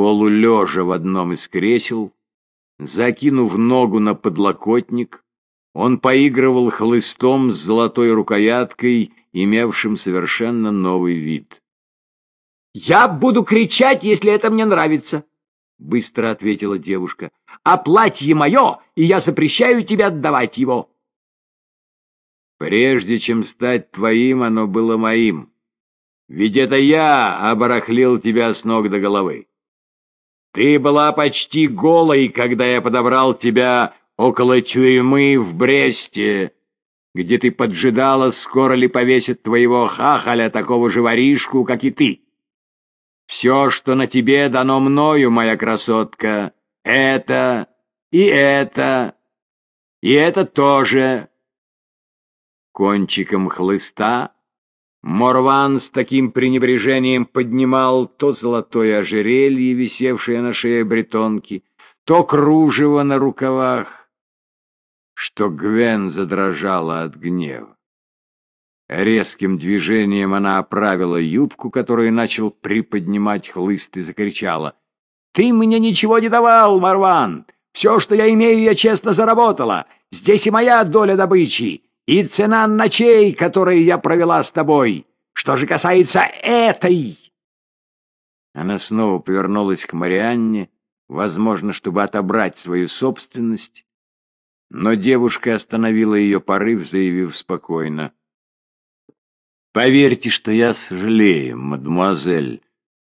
Полулежа в одном из кресел, закинув ногу на подлокотник, он поигрывал хлыстом с золотой рукояткой, имевшим совершенно новый вид. «Я буду кричать, если это мне нравится», — быстро ответила девушка. «А платье мое, и я запрещаю тебе отдавать его». «Прежде чем стать твоим, оно было моим. Ведь это я оборахлил тебя с ног до головы. Ты была почти голой, когда я подобрал тебя около тюрьмы в Бресте, где ты поджидала, скоро ли повесят твоего хахаля, такого же воришку, как и ты. Все, что на тебе дано мною, моя красотка, это и это, и это тоже. Кончиком хлыста Морван с таким пренебрежением поднимал то золотое ожерелье, висевшее на шее бретонки, то кружево на рукавах, что Гвен задрожала от гнева. Резким движением она оправила юбку, которую начал приподнимать хлыст, и закричала. — Ты мне ничего не давал, Марван! Все, что я имею, я честно заработала! Здесь и моя доля добычи! И цена ночей, которые я провела с тобой. Что же касается этой...» Она снова повернулась к Марианне, возможно, чтобы отобрать свою собственность, но девушка остановила ее порыв, заявив спокойно. «Поверьте, что я сожалею, мадемуазель,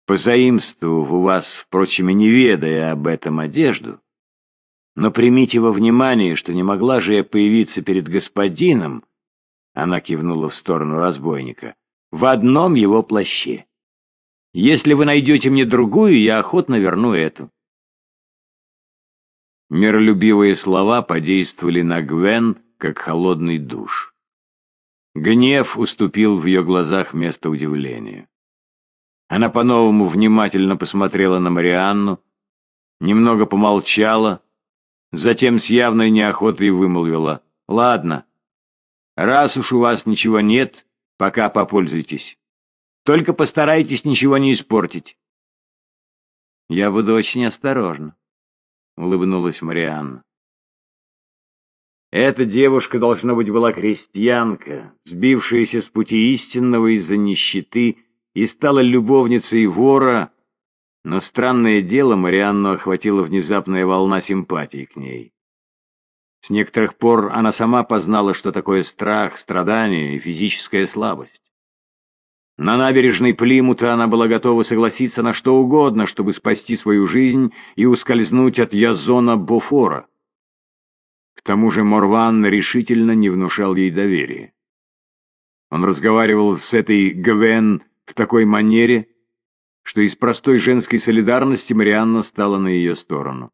позаимствовав у вас, впрочем, и не ведая об этом одежду, но примите во внимание, что не могла же я появиться перед господином, она кивнула в сторону разбойника, в одном его плаще. Если вы найдете мне другую, я охотно верну эту. Миролюбивые слова подействовали на Гвен, как холодный душ. Гнев уступил в ее глазах место удивлению. Она по-новому внимательно посмотрела на Марианну, немного помолчала, Затем с явной неохотой вымолвила. «Ладно, раз уж у вас ничего нет, пока попользуйтесь. Только постарайтесь ничего не испортить». «Я буду очень осторожна», — улыбнулась Марианна. Эта девушка, должно быть, была крестьянка, сбившаяся с пути истинного из-за нищеты, и стала любовницей вора, но странное дело, Марианну охватила внезапная волна симпатии к ней. С некоторых пор она сама познала, что такое страх, страдание и физическая слабость. На набережной Плимута она была готова согласиться на что угодно, чтобы спасти свою жизнь и ускользнуть от Язона Бофора. К тому же Морван решительно не внушал ей доверия. Он разговаривал с этой Гвен в такой манере, что из простой женской солидарности Марианна стала на ее сторону.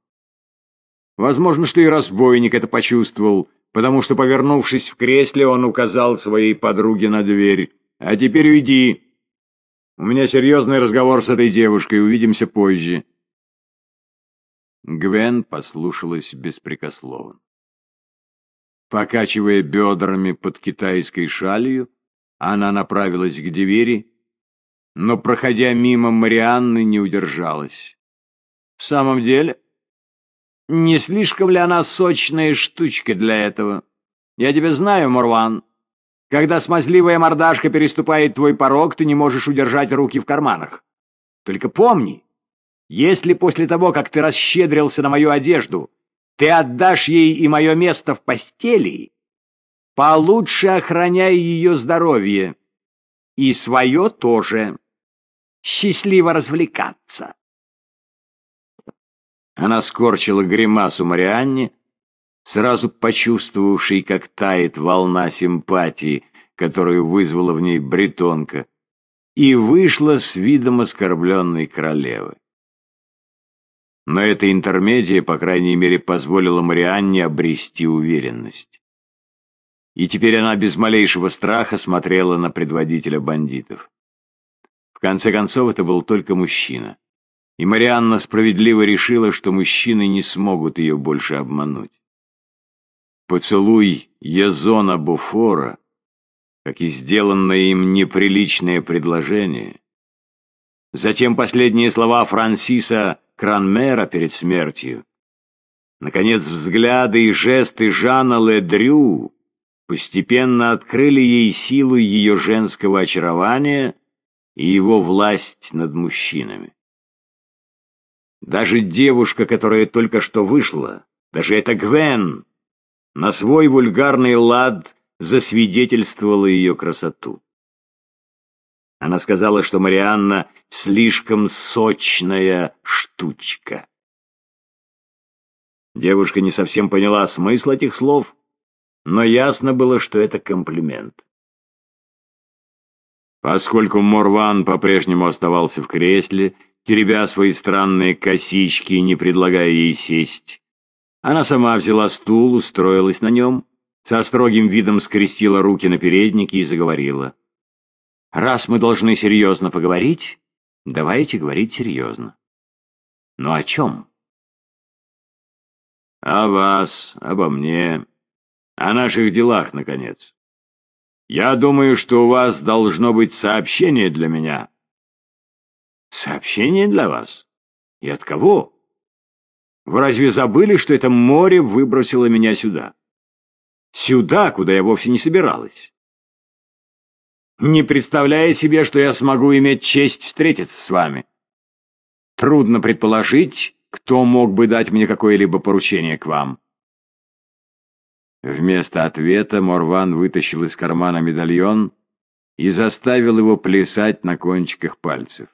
Возможно, что и разбойник это почувствовал, потому что, повернувшись в кресле, он указал своей подруге на дверь. «А теперь уйди. У меня серьезный разговор с этой девушкой, увидимся позже». Гвен послушалась беспрекословно. Покачивая бедрами под китайской шалью, она направилась к двери, но, проходя мимо Марианны, не удержалась. В самом деле, не слишком ли она сочная штучка для этого? Я тебя знаю, Мурван. Когда смазливая мордашка переступает твой порог, ты не можешь удержать руки в карманах. Только помни, если после того, как ты расщедрился на мою одежду, ты отдашь ей и мое место в постели, получше охраняй ее здоровье. И свое тоже счастливо развлекаться. Она скорчила гримасу Марианне, сразу почувствовавшей, как тает волна симпатии, которую вызвала в ней бретонка, и вышла с видом оскорбленной королевы. Но эта интермедия, по крайней мере, позволила Марианне обрести уверенность. И теперь она без малейшего страха смотрела на предводителя бандитов. В конце концов, это был только мужчина. И Марианна справедливо решила, что мужчины не смогут ее больше обмануть. Поцелуй Язона Буфора, как и сделанное им неприличное предложение, затем последние слова Франсиса Кранмера перед смертью. Наконец, взгляды и жесты Жана Ледрю постепенно открыли ей силу ее женского очарования и его власть над мужчинами. Даже девушка, которая только что вышла, даже эта Гвен, на свой вульгарный лад засвидетельствовала ее красоту. Она сказала, что Марианна слишком сочная штучка. Девушка не совсем поняла смысл этих слов, но ясно было, что это комплимент. Поскольку Морван по-прежнему оставался в кресле, теребя свои странные косички и не предлагая ей сесть, она сама взяла стул, устроилась на нем, со строгим видом скрестила руки на переднике и заговорила. Раз мы должны серьезно поговорить, давайте говорить серьезно. Но о чем? О вас, обо мне, о наших делах, наконец. Я думаю, что у вас должно быть сообщение для меня. Сообщение для вас? И от кого? Вы разве забыли, что это море выбросило меня сюда? Сюда, куда я вовсе не собиралась не представляя себе, что я смогу иметь честь встретиться с вами. Трудно предположить, кто мог бы дать мне какое-либо поручение к вам. Вместо ответа Морван вытащил из кармана медальон и заставил его плясать на кончиках пальцев.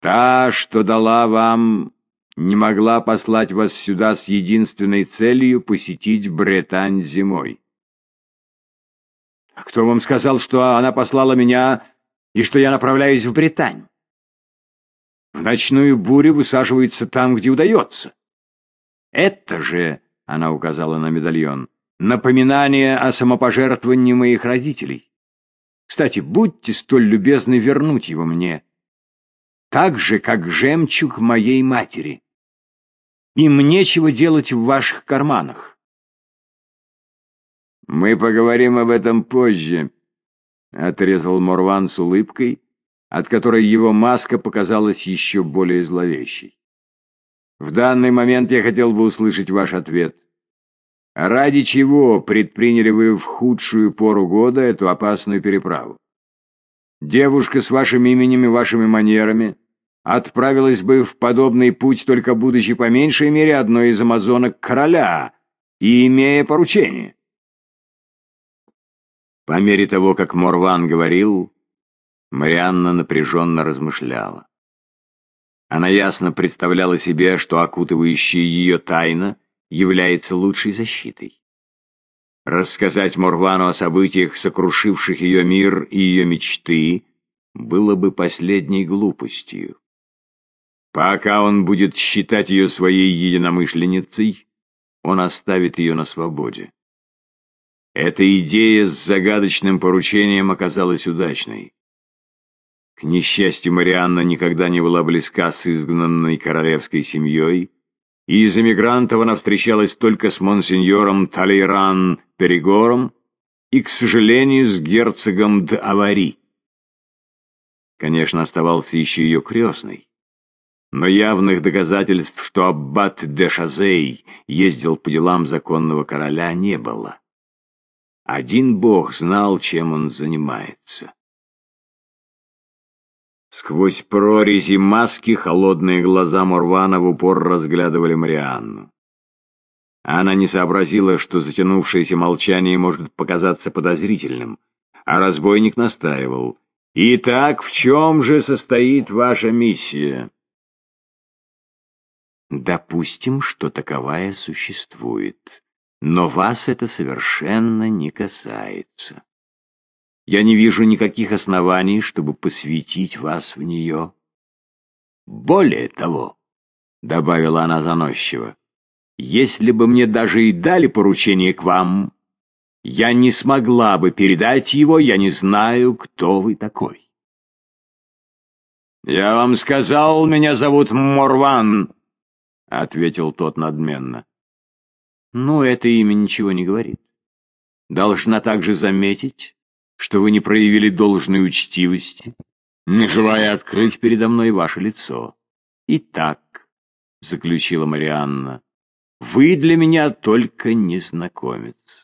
«Та, что дала вам, не могла послать вас сюда с единственной целью посетить Британь зимой. Кто вам сказал, что она послала меня и что я направляюсь в Британь? В ночную бурю высаживается там, где удается. Это же, — она указала на медальон, — напоминание о самопожертвовании моих родителей. Кстати, будьте столь любезны вернуть его мне. Так же, как жемчуг моей матери. Им нечего делать в ваших карманах. «Мы поговорим об этом позже», — отрезал Морван с улыбкой, от которой его маска показалась еще более зловещей. «В данный момент я хотел бы услышать ваш ответ. Ради чего предприняли вы в худшую пору года эту опасную переправу? Девушка с вашим именем и вашими манерами отправилась бы в подобный путь, только будучи по меньшей мере одной из амазонок короля и имея поручение». По мере того, как Морван говорил, Марианна напряженно размышляла. Она ясно представляла себе, что окутывающая ее тайна является лучшей защитой. Рассказать Морвану о событиях, сокрушивших ее мир и ее мечты, было бы последней глупостью. Пока он будет считать ее своей единомышленницей, он оставит ее на свободе. Эта идея с загадочным поручением оказалась удачной. К несчастью, Марианна никогда не была близка с изгнанной королевской семьей, и из эмигрантов она встречалась только с монсеньором Талейран Перегором и, к сожалению, с герцогом Д'Авари. Конечно, оставался еще ее крестный, но явных доказательств, что аббат де Шазей ездил по делам законного короля, не было. Один бог знал, чем он занимается. Сквозь прорези маски холодные глаза Мурвана в упор разглядывали Марианну. Она не сообразила, что затянувшееся молчание может показаться подозрительным, а разбойник настаивал. «Итак, в чем же состоит ваша миссия?» «Допустим, что таковая существует», но вас это совершенно не касается. Я не вижу никаких оснований, чтобы посвятить вас в нее. Более того, — добавила она заносчиво, — если бы мне даже и дали поручение к вам, я не смогла бы передать его, я не знаю, кто вы такой. «Я вам сказал, меня зовут Морван», — ответил тот надменно. Но это имя ничего не говорит. Должна также заметить, что вы не проявили должной учтивости не желая открыть передо мной ваше лицо. Итак, — заключила Марианна, — вы для меня только незнакомец.